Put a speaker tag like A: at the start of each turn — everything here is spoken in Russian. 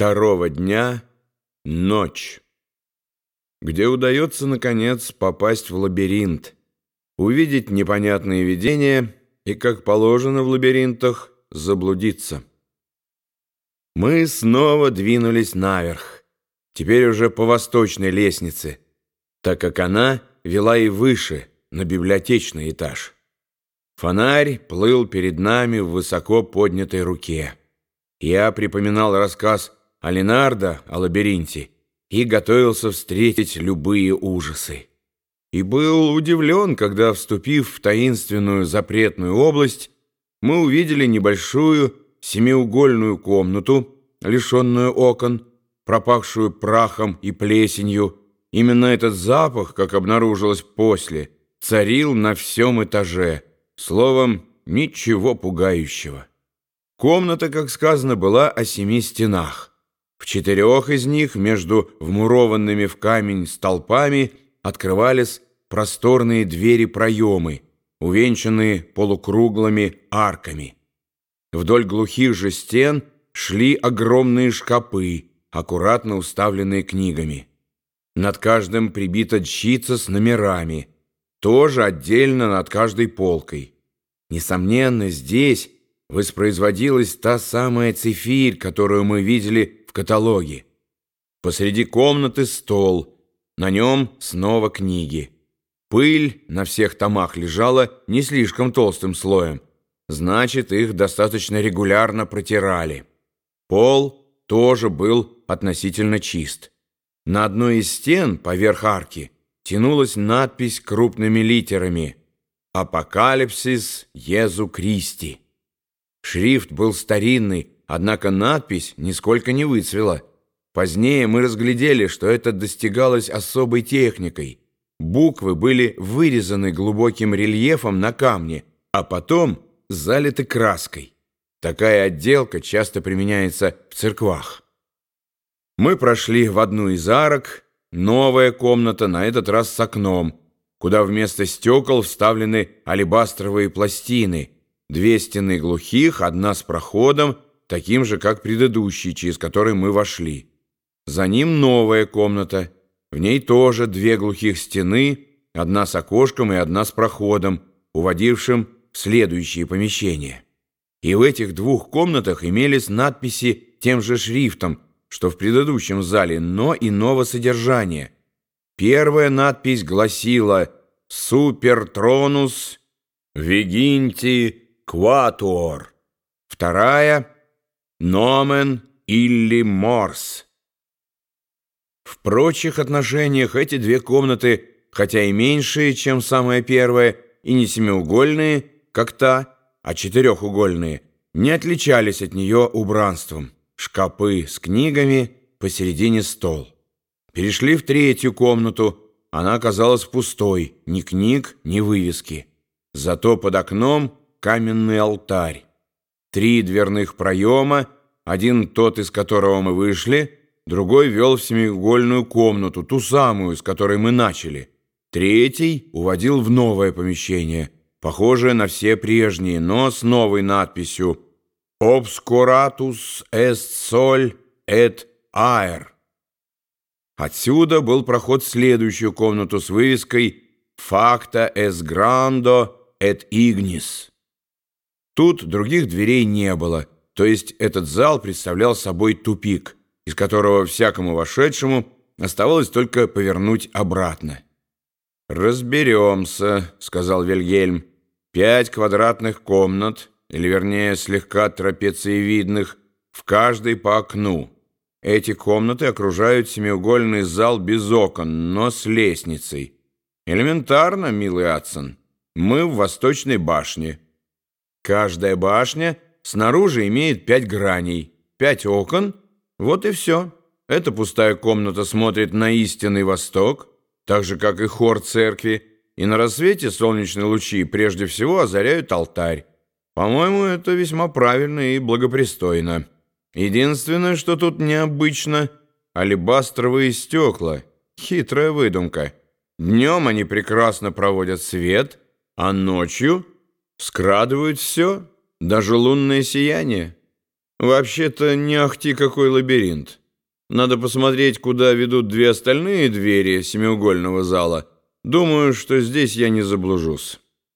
A: Второго дня — ночь, где удается, наконец, попасть в лабиринт, увидеть непонятные видения и, как положено в лабиринтах, заблудиться. Мы снова двинулись наверх, теперь уже по восточной лестнице, так как она вела и выше, на библиотечный этаж. Фонарь плыл перед нами в высоко поднятой руке. Я припоминал рассказ о Ленардо, о лабиринте, и готовился встретить любые ужасы. И был удивлен, когда, вступив в таинственную запретную область, мы увидели небольшую семиугольную комнату, лишенную окон, пропахшую прахом и плесенью. Именно этот запах, как обнаружилось после, царил на всем этаже. Словом, ничего пугающего. Комната, как сказано, была о семи стенах. В четырех из них, между вмурованными в камень столпами, открывались просторные двери-проемы, увенчанные полукруглыми арками. Вдоль глухих же стен шли огромные шкапы, аккуратно уставленные книгами. Над каждым прибита дщица с номерами, тоже отдельно над каждой полкой. Несомненно, здесь воспроизводилась та самая цифирь, которую мы видели в каталоге. Посреди комнаты стол, на нем снова книги. Пыль на всех томах лежала не слишком толстым слоем, значит, их достаточно регулярно протирали. Пол тоже был относительно чист. На одной из стен, поверх арки, тянулась надпись крупными литерами «Апокалипсис Езу Кристи». Шрифт был старинный, однако надпись нисколько не выцвела. Позднее мы разглядели, что это достигалось особой техникой. Буквы были вырезаны глубоким рельефом на камне, а потом залиты краской. Такая отделка часто применяется в церквах. Мы прошли в одну из арок, новая комната, на этот раз с окном, куда вместо стекол вставлены алебастровые пластины – Две стены глухих, одна с проходом, таким же, как предыдущий, через который мы вошли. За ним новая комната. В ней тоже две глухих стены, одна с окошком и одна с проходом, уводившим в следующие помещения. И в этих двух комнатах имелись надписи тем же шрифтом, что в предыдущем зале, но иного содержания. Первая надпись гласила «Супертронус Вегинти Кватуор. Вторая — Номен или Морс. В прочих отношениях эти две комнаты, хотя и меньшие, чем самая первая, и не семиугольные, как та, а четырехугольные, не отличались от нее убранством. Шкапы с книгами, посередине стол. Перешли в третью комнату. Она оказалась пустой, ни книг, ни вывески. Зато под окном каменный алтарь. Три дверных проема, один тот, из которого мы вышли, другой вел в семиугольную комнату, ту самую, с которой мы начали. Третий уводил в новое помещение, похожее на все прежние, но с новой надписью «Obscuratus est sol et aer». Отсюда был проход в следующую комнату с вывеской «Facta es grando et ignis». Тут других дверей не было, то есть этот зал представлял собой тупик, из которого всякому вошедшему оставалось только повернуть обратно. «Разберемся», — сказал Вильгельм. «Пять квадратных комнат, или вернее слегка трапециевидных, в каждой по окну. Эти комнаты окружают семиугольный зал без окон, но с лестницей. Элементарно, милый Адсон. Мы в восточной башне». Каждая башня снаружи имеет пять граней, пять окон. Вот и все. Эта пустая комната смотрит на истинный восток, так же, как и хор церкви, и на рассвете солнечные лучи прежде всего озаряют алтарь. По-моему, это весьма правильно и благопристойно. Единственное, что тут необычно — алебастровые стекла. Хитрая выдумка. Днем они прекрасно проводят свет, а ночью — скрадывают все, даже лунное сияние. Вообще-то не ахти какой лабиринт. Надо посмотреть, куда ведут две остальные двери семиугольного зала. Думаю, что здесь я не заблужусь.